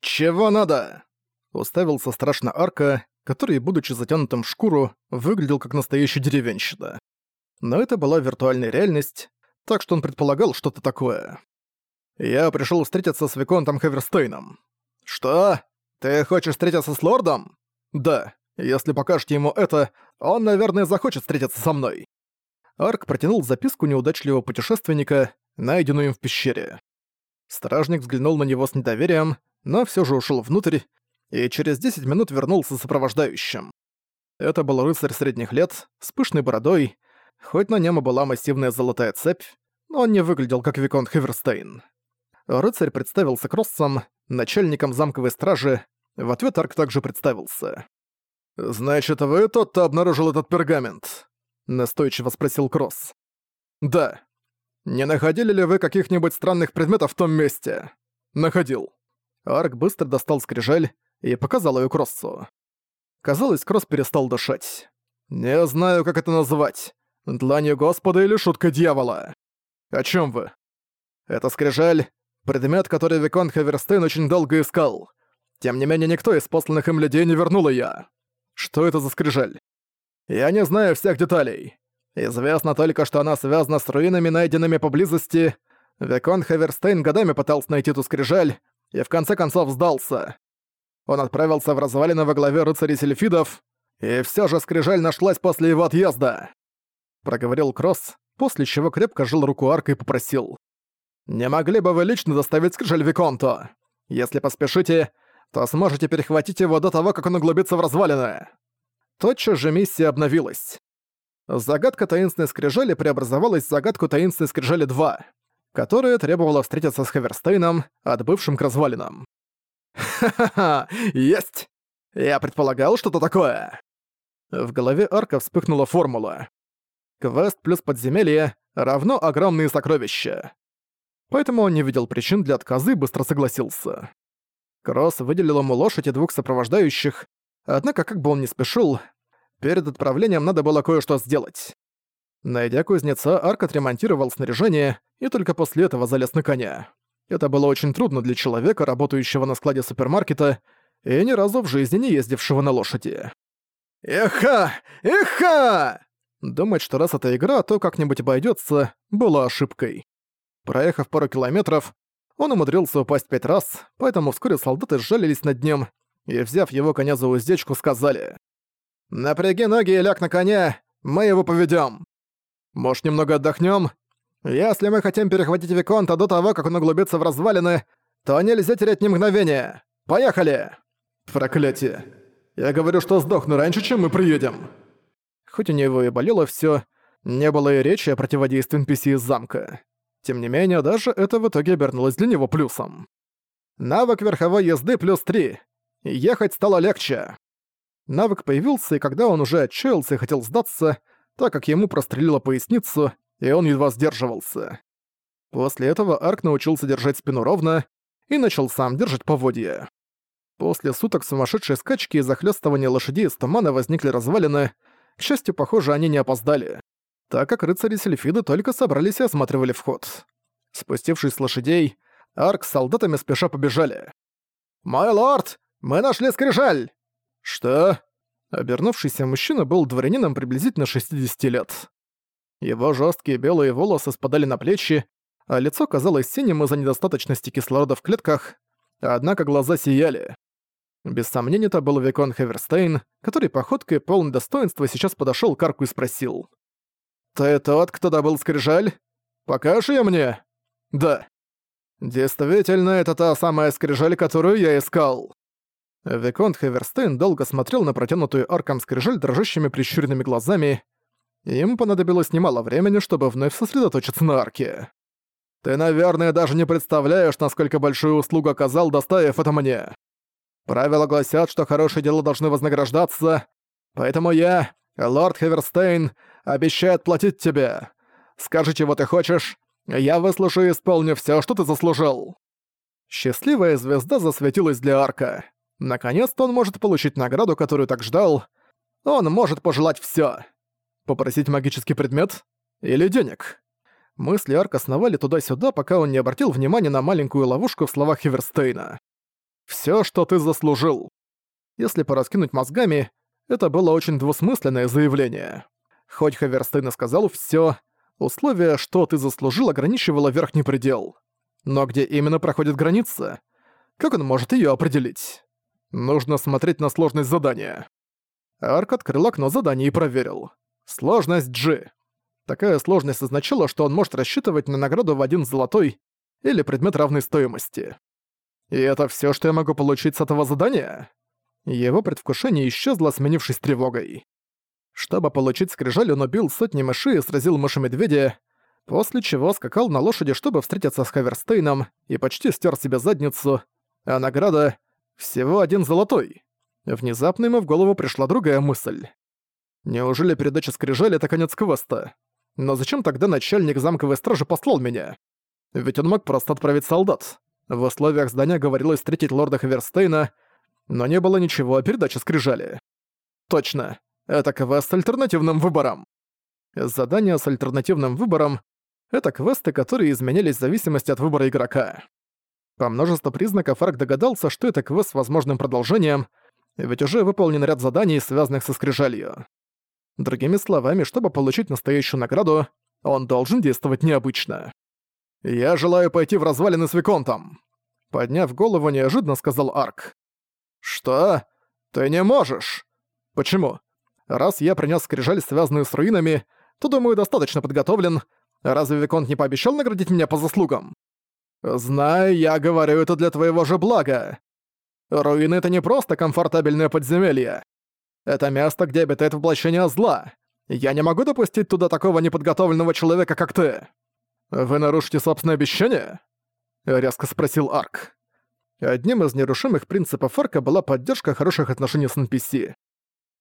«Чего надо?» Уставился страшно Арка, который, будучи затянутым в шкуру, выглядел как настоящий деревенщина. Но это была виртуальная реальность, так что он предполагал что-то такое. «Я пришел встретиться с Виконтом Хаверстейном». «Что? Ты хочешь встретиться с лордом?» «Да. Если покажете ему это, он, наверное, захочет встретиться со мной». Арк протянул записку неудачливого путешественника, найденную им в пещере. Стражник взглянул на него с недоверием, но все же ушел внутрь и через 10 минут вернулся сопровождающим. Это был рыцарь средних лет, с пышной бородой, хоть на нем и была массивная золотая цепь, но он не выглядел как Виконт Хеверстейн. Рыцарь представился Кроссом, начальником замковой стражи, в ответ Арк также представился. «Значит, вы тот, кто обнаружил этот пергамент?» — настойчиво спросил Кросс. «Да. Не находили ли вы каких-нибудь странных предметов в том месте?» «Находил». Арк быстро достал скрижаль и показал ее Кроссу. Казалось, Кросс перестал дышать. «Не знаю, как это назвать. Дланью Господа или шутка дьявола?» «О чем вы?» «Это скрижаль, предмет, который Викон Хаверстейн очень долго искал. Тем не менее, никто из посланных им людей не вернул ее. Что это за скрижаль?» «Я не знаю всех деталей. Известно только, что она связана с руинами, найденными поблизости. Викон Хаверстейн годами пытался найти ту скрижаль, и в конце концов сдался. Он отправился в развалины во главе рыцарей сельфидов, и все же скрижаль нашлась после его отъезда. Проговорил Кросс, после чего крепко жил руку арка и попросил. «Не могли бы вы лично доставить скрижаль Виконту? Если поспешите, то сможете перехватить его до того, как он углубится в развалины». Тотчас же миссия обновилась. Загадка таинственной скрижали преобразовалась в загадку таинственной скрижали 2, которая требовала встретиться с Хаверстейном, отбывшим к развалинам. «Ха-ха-ха! Есть! Я предполагал что-то такое!» В голове Арка вспыхнула формула. Квест плюс подземелье равно огромные сокровища. Поэтому он не видел причин для отказа и быстро согласился. Кросс выделил ему лошадь и двух сопровождающих, однако как бы он ни спешил, Перед отправлением надо было кое-что сделать. Найдя кузнеца, Арк отремонтировал снаряжение и только после этого залез на коня. Это было очень трудно для человека, работающего на складе супермаркета и ни разу в жизни не ездившего на лошади. «Эха! Эха!» Думать, что раз эта игра, то как-нибудь обойдется, было ошибкой. Проехав пару километров, он умудрился упасть пять раз, поэтому вскоре солдаты сжалились над ним и, взяв его коня за уздечку, сказали «Напряги ноги и ляг на коня, мы его поведём. Может, немного отдохнём? Если мы хотим перехватить Виконта до того, как он углубится в развалины, то нельзя терять ни мгновения. Поехали!» «Проклятие. Я говорю, что сдохну раньше, чем мы приедем». Хоть у него и болело всё, не было и речи о противодействии NPC из замка. Тем не менее, даже это в итоге обернулось для него плюсом. Навык верховой езды плюс 3. Ехать стало легче. Навык появился, и когда он уже отчаялся и хотел сдаться, так как ему прострелило поясницу, и он едва сдерживался. После этого Арк научился держать спину ровно и начал сам держать поводья. После суток сумасшедшей скачки и захлёстывания лошадей из тумана возникли развалины. К счастью, похоже, они не опоздали, так как рыцари Сельфиды только собрались и осматривали вход. Спустившись с лошадей, Арк с солдатами спеша побежали. «Мой лорд, мы нашли скрижаль!» «Что?» Обернувшийся мужчина был дворянином приблизительно 60 лет. Его жесткие белые волосы спадали на плечи, а лицо казалось синим из-за недостаточности кислорода в клетках, однако глаза сияли. Без сомнения, это был Викон Хеверстейн, который походкой полной достоинства сейчас подошёл к арку и спросил. «Ты тот, кто добыл скрижаль? Покажи её мне?» «Да». «Действительно, это та самая скрижаль, которую я искал». Виконт Хеверстейн долго смотрел на протянутую арком скрижаль дрожащими прищуренными глазами, и ему понадобилось немало времени, чтобы вновь сосредоточиться на арке. «Ты, наверное, даже не представляешь, насколько большую услугу оказал, доставив это мне. Правила гласят, что хорошие дела должны вознаграждаться, поэтому я, лорд Хеверстейн, обещаю отплатить тебе. Скажи, чего ты хочешь, я выслушаю и исполню всё, что ты заслужил». Счастливая звезда засветилась для арка. Наконец-то он может получить награду, которую так ждал. Он может пожелать всё. Попросить магический предмет? Или денег? Мысли Арка сновали туда-сюда, пока он не обратил внимания на маленькую ловушку в словах Хеверстейна. Всё, что ты заслужил». Если пораскинуть мозгами, это было очень двусмысленное заявление. Хоть Хаверстейн и сказал всё, условие «что ты заслужил» ограничивало верхний предел. Но где именно проходит граница? Как он может её определить? Нужно смотреть на сложность задания. Арк открыл окно задания и проверил. Сложность G. Такая сложность означала, что он может рассчитывать на награду в один золотой или предмет равной стоимости. И это всё, что я могу получить с этого задания? Его предвкушение исчезло, сменившись тревогой. Чтобы получить скрижаль, он убил сотни мышей и сразил мыши-медведя, после чего скакал на лошади, чтобы встретиться с Хаверстейном и почти стер себе задницу, а награда — всего один золотой. Внезапно ему в голову пришла другая мысль. Неужели передача скрижали — это конец квеста? Но зачем тогда начальник замковой стражи послал меня? Ведь он мог просто отправить солдат. В условиях здания говорилось встретить лорда Хаверстейна, но не было ничего о передаче скрижали. Точно, это квест с альтернативным выбором. Задания с альтернативным выбором — это квесты, которые изменялись в зависимости от выбора игрока. По множеству признаков Арк догадался, что это квест с возможным продолжением, ведь уже выполнен ряд заданий, связанных со скрижалью. Другими словами, чтобы получить настоящую награду, он должен действовать необычно. «Я желаю пойти в развалины с Виконтом», — подняв голову, неожиданно сказал Арк. «Что? Ты не можешь!» «Почему? Раз я принес скрижаль, связанную с руинами, то, думаю, достаточно подготовлен. Разве Виконт не пообещал наградить меня по заслугам?» «Знаю, я говорю это для твоего же блага. Руины — это не просто комфортабельное подземелье. Это место, где обитает воплощение зла. Я не могу допустить туда такого неподготовленного человека, как ты. Вы нарушите собственное обещание?» — резко спросил Арк. Одним из нерушимых принципов Арка была поддержка хороших отношений с NPC.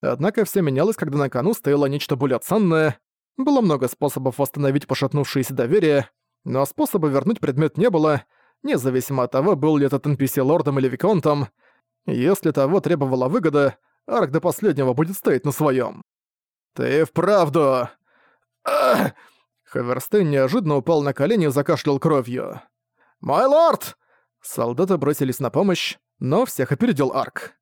Однако все менялось, когда на кону стояло нечто более ценное. Было много способов восстановить пошатнувшееся доверие, но способа вернуть предмет не было, независимо от того, был ли этот NPC лордом или виконтом. Если того требовала выгода, Арк до последнего будет стоять на своем. «Ты вправду...» Ах! Хаверстейн неожиданно упал на колени и закашлял кровью. «Мой лорд!» Солдаты бросились на помощь, но всех опередил Арк.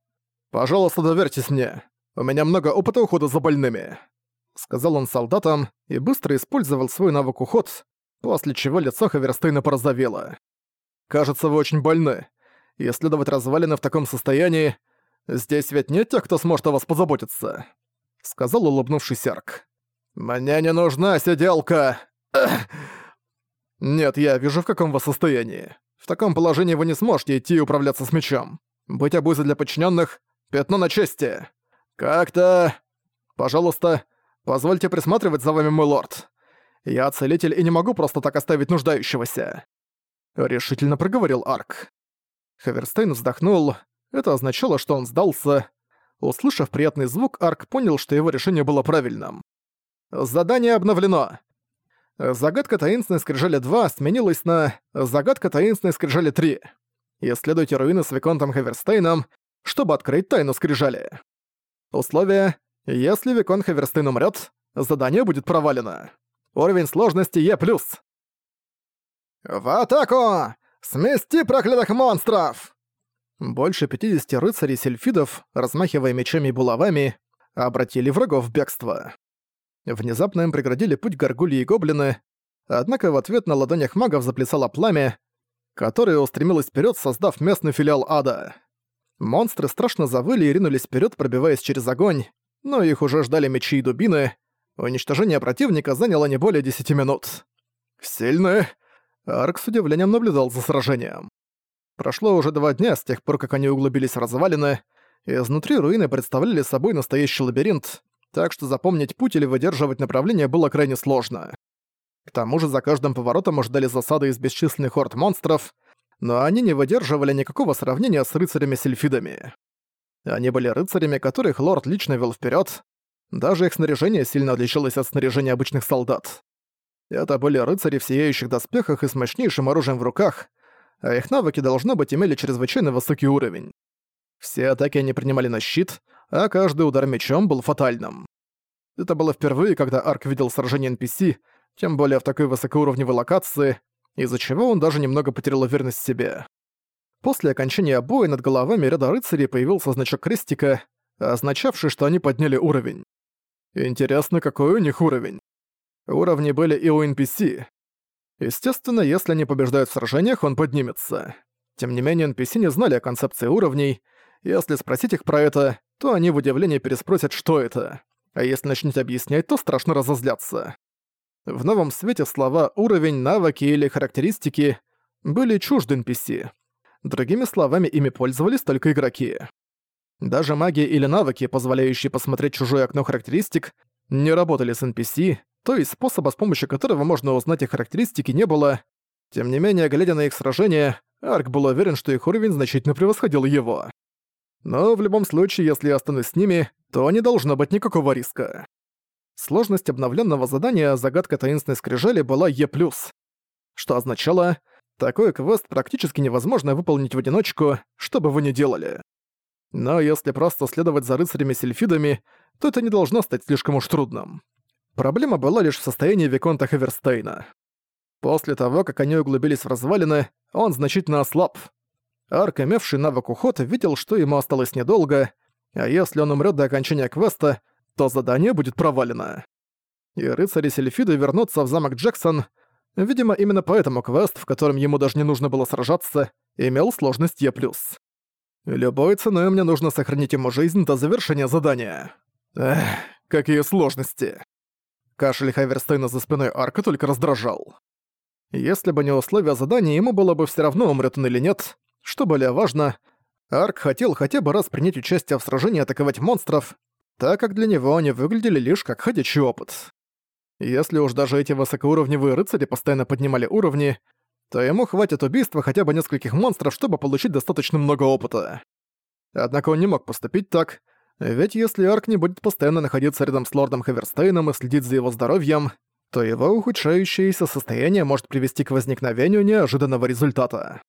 «Пожалуйста, доверьтесь мне. У меня много опыта ухода за больными», — сказал он солдатам и быстро использовал свой навык уход, после чего лицо Хаверстейна порозовело. «Кажется, вы очень больны. Исследовать развалины в таком состоянии... Здесь ведь нет тех, кто сможет о вас позаботиться», — сказал улыбнувшийся Арк. «Мне не нужна сиделка!» «Нет, я вижу, в каком вы состоянии. В таком положении вы не сможете идти и управляться с мечом. Быть обузой для подчиненных — пятно на чести. Как-то... Пожалуйста, позвольте присматривать за вами, мой лорд. Я целитель и не могу просто так оставить нуждающегося. Решительно проговорил Арк. Хаверстейн вздохнул. Это означало, что он сдался. Услышав приятный звук, Арк понял, что его решение было правильным. «Задание обновлено. Загадка таинственной скрижали 2 сменилась на Загадка таинственной скрижали 3. Исследуйте руины с Виконтом Хаверстейном, чтобы открыть тайну скрижали. Условие – если Виконт Хаверстейн умрет, задание будет провалено. Уровень сложности Е+. «В атаку! Смести проклятых монстров!» Больше 50 рыцарей-сельфидов, размахивая мечами и булавами, обратили врагов в бегство. Внезапно им преградили путь горгульи и гоблины, однако в ответ на ладонях магов заплясало пламя, которое устремилось вперед, создав местный филиал ада. Монстры страшно завыли и ринулись вперед, пробиваясь через огонь, но их уже ждали мечи и дубины. Уничтожение противника заняло не более десяти минут. «Сильны!» Арк с удивлением наблюдал за сражением. Прошло уже два дня с тех пор, как они углубились в развалины, и изнутри руины представляли собой настоящий лабиринт, так что запомнить путь или выдерживать направление было крайне сложно. К тому же за каждым поворотом ждали засады из бесчисленных хорд монстров, но они не выдерживали никакого сравнения с рыцарями-сельфидами. Они были рыцарями, которых лорд лично вел вперед. Даже их снаряжение сильно отличалось от снаряжения обычных солдат. Это были рыцари в сияющих доспехах и с мощнейшим оружием в руках, а их навыки, должно быть, имели чрезвычайно высокий уровень. Все атаки они принимали на щит, а каждый удар мечом был фатальным. Это было впервые, когда Арк видел сражение NPC, тем более в такой высокоуровневой локации, из-за чего он даже немного потерял уверенность в себе. После окончания боя над головами ряда рыцарей появился значок крестика, означавший, что они подняли уровень. Интересно, какой у них уровень? Уровни были и у NPC. Естественно, если они побеждают в сражениях, он поднимется. Тем не менее, NPC не знали о концепции уровней. Если спросить их про это, то они в удивлении переспросят, что это. А если начнете объяснять, то страшно разозлятся. В новом свете слова «уровень», «навыки» или «характеристики» были чужды NPC. Другими словами, ими пользовались только игроки. Даже маги или навыки, позволяющие посмотреть чужое окно характеристик, не работали с NPC, то есть способа, с помощью которого можно узнать их характеристики, не было. Тем не менее, глядя на их сражения, Арк был уверен, что их уровень значительно превосходил его. Но в любом случае, если я останусь с ними, то не должно быть никакого риска. Сложность обновленного задания «Загадка таинственной скрижали» была Е+, что означало, такой квест практически невозможно выполнить в одиночку, что бы вы ни делали. Но если просто следовать за рыцарями-сельфидами, то это не должно стать слишком уж трудным. Проблема была лишь в состоянии Виконта Хаверстейна. После того, как они углубились в развалины, он значительно ослаб. Арк, имевший навык уход, видел, что ему осталось недолго, а если он умрет до окончания квеста, то задание будет провалено. И рыцари-сельфиды вернутся в замок Джексон. Видимо, именно поэтому квест, в котором ему даже не нужно было сражаться, имел сложность Е+. Любой ценой мне нужно сохранить ему жизнь до завершения задания. Эх, какие сложности. Кашель Хаверстейна за спиной Арка только раздражал. Если бы не условия задания, ему было бы все равно, умрет он или нет. Что более важно, Арк хотел хотя бы раз принять участие в сражении атаковать монстров, так как для него они выглядели лишь как ходячий опыт. Если уж даже эти высокоуровневые рыцари постоянно поднимали уровни, то ему хватит убийства хотя бы нескольких монстров, чтобы получить достаточно много опыта. Однако он не мог поступить так, ведь если Арк не будет постоянно находиться рядом с лордом Хаверстейном и следить за его здоровьем, то его ухудшающееся состояние может привести к возникновению неожиданного результата.